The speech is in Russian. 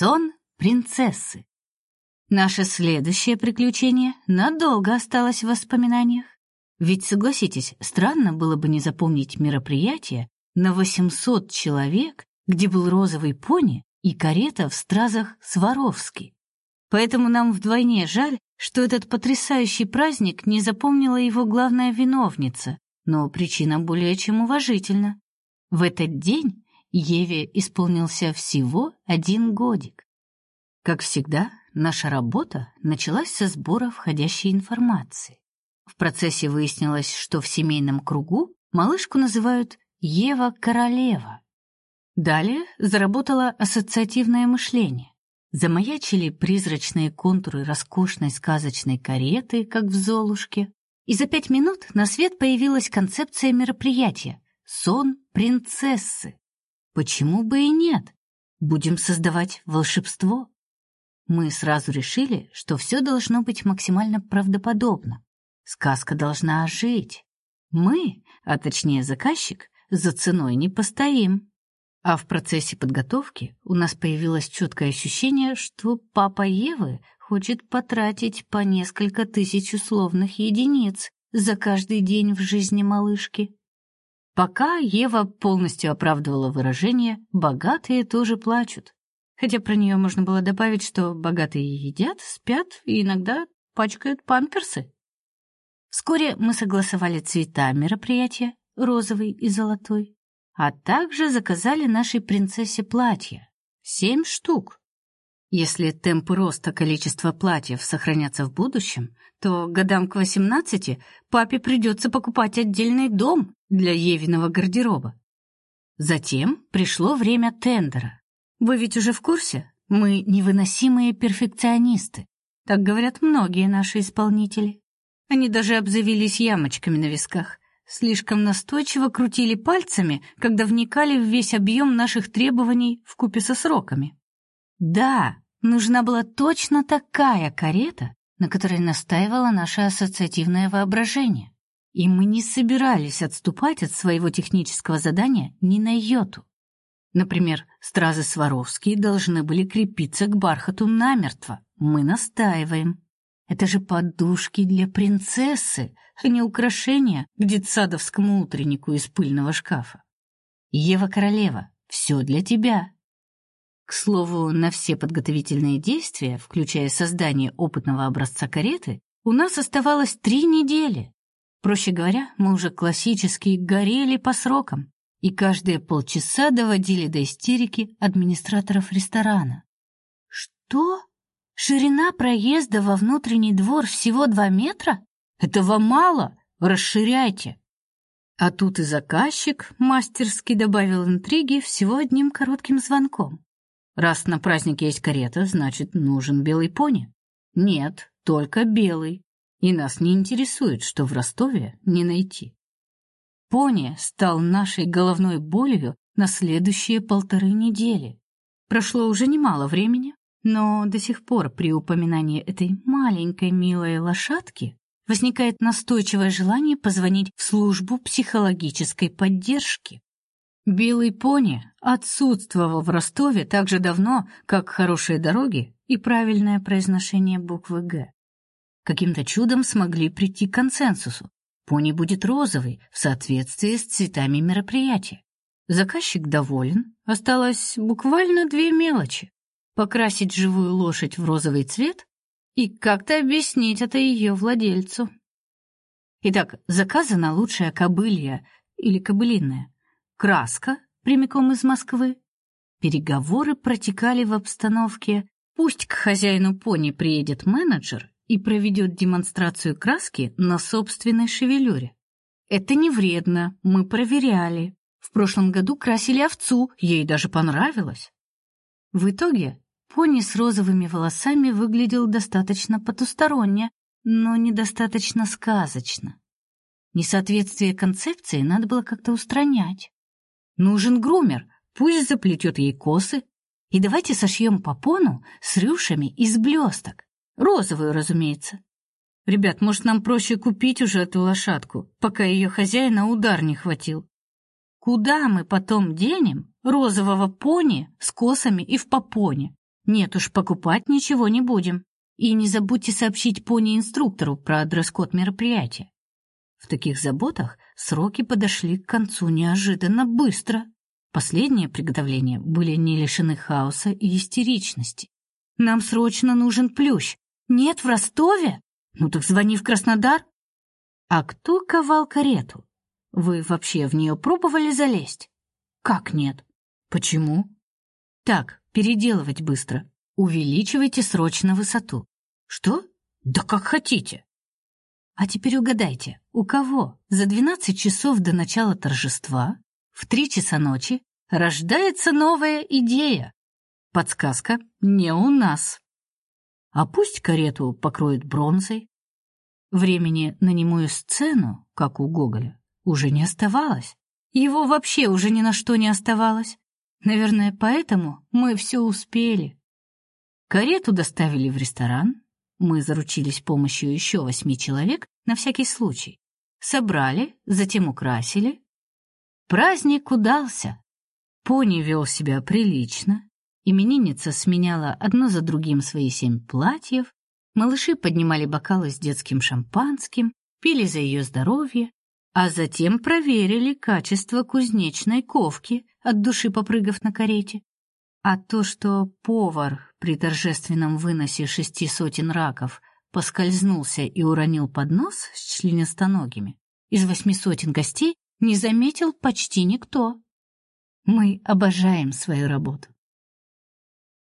Сон принцессы. Наше следующее приключение надолго осталось в воспоминаниях. Ведь, согласитесь, странно было бы не запомнить мероприятие на 800 человек, где был розовый пони и карета в стразах Сваровски. Поэтому нам вдвойне жаль, что этот потрясающий праздник не запомнила его главная виновница, но причина более чем уважительна. В этот день Еве исполнился всего один годик. Как всегда, наша работа началась со сбора входящей информации. В процессе выяснилось, что в семейном кругу малышку называют Ева Королева. Далее заработало ассоциативное мышление. Замаячили призрачные контуры роскошной сказочной кареты, как в Золушке, и за пять минут на свет появилась концепция мероприятия сон принцессы. Почему бы и нет? Будем создавать волшебство. Мы сразу решили, что все должно быть максимально правдоподобно. Сказка должна ожить. Мы, а точнее заказчик, за ценой не постоим. А в процессе подготовки у нас появилось четкое ощущение, что папа Евы хочет потратить по несколько тысяч условных единиц за каждый день в жизни малышки. Пока Ева полностью оправдывала выражение «богатые тоже плачут». Хотя про нее можно было добавить, что богатые едят, спят и иногда пачкают памперсы. Вскоре мы согласовали цвета мероприятия, розовый и золотой, а также заказали нашей принцессе платья. Семь штук. Если темп роста количества платьев сохранятся в будущем, то годам к 18 папе придется покупать отдельный дом для Евиного гардероба. Затем пришло время тендера. Вы ведь уже в курсе? Мы невыносимые перфекционисты. Так говорят многие наши исполнители. Они даже обзавелись ямочками на висках. Слишком настойчиво крутили пальцами, когда вникали в весь объем наших требований в купе со сроками. Да, нужна была точно такая карета, на которой настаивало наше ассоциативное воображение. И мы не собирались отступать от своего технического задания ни на йоту. Например, стразы Сваровские должны были крепиться к бархату намертво. Мы настаиваем. Это же подушки для принцессы, а не украшения к детсадовскому утреннику из пыльного шкафа. Ева Королева, все для тебя. К слову, на все подготовительные действия, включая создание опытного образца кареты, у нас оставалось три недели. Проще говоря, мы уже классически горели по срокам и каждые полчаса доводили до истерики администраторов ресторана. Что? Ширина проезда во внутренний двор всего два метра? Этого мало, расширяйте. А тут и заказчик мастерски добавил интриги всего одним коротким звонком. Раз на празднике есть карета, значит, нужен белый пони. Нет, только белый. И нас не интересует, что в Ростове не найти. Пони стал нашей головной болью на следующие полторы недели. Прошло уже немало времени, но до сих пор при упоминании этой маленькой милой лошадки возникает настойчивое желание позвонить в службу психологической поддержки. Белый пони отсутствовал в Ростове так же давно, как хорошие дороги и правильное произношение буквы Г. Каким-то чудом смогли прийти к консенсусу. Пони будет розовый в соответствии с цветами мероприятия. Заказчик доволен. Осталось буквально две мелочи: покрасить живую лошадь в розовый цвет и как-то объяснить это ее владельцу. Итак, заказана лучшая кобылья или кобылиная краска прямиком из Москвы. Переговоры протекали в обстановке «пусть к хозяину пони приедет менеджер и проведет демонстрацию краски на собственной шевелюре». Это не вредно, мы проверяли. В прошлом году красили овцу, ей даже понравилось. В итоге пони с розовыми волосами выглядел достаточно потусторонне, но недостаточно сказочно. Несоответствие концепции надо было как-то устранять. Нужен грумер, пусть заплетет ей косы. И давайте сошьем попону с рюшами из блесток. Розовую, разумеется. Ребят, может, нам проще купить уже эту лошадку, пока ее хозяина удар не хватил. Куда мы потом денем розового пони с косами и в попоне? Нет уж, покупать ничего не будем. И не забудьте сообщить пони-инструктору про дресс-код мероприятия. В таких заботах сроки подошли к концу неожиданно быстро. Последние приготовления были не лишены хаоса и истеричности. Нам срочно нужен плющ. Нет в Ростове? Ну так звони в Краснодар. А кто ковал карету? Вы вообще в нее пробовали залезть? Как нет? Почему? Так, переделывать быстро. Увеличивайте срочно высоту. Что? Да как хотите. А теперь угадайте, у кого за 12 часов до начала торжества в три часа ночи рождается новая идея. Подсказка не у нас. А пусть карету покроют бронзой. Времени на немую сцену, как у Гоголя, уже не оставалось. Его вообще уже ни на что не оставалось. Наверное, поэтому мы все успели. Карету доставили в ресторан. Мы заручились помощью еще восьми человек на всякий случай. Собрали, затем украсили, Праздник удался. Пони вел себя прилично. Именинница сменяла одно за другим свои семь платьев. Малыши поднимали бокалы с детским шампанским, пили за ее здоровье, а затем проверили качество кузнечной ковки, от души попрыгав на карете. А то, что повар при торжественном выносе шести сотен раков поскользнулся и уронил поднос с членистоногими, из восьми сотен гостей не заметил почти никто. Мы обожаем свою работу.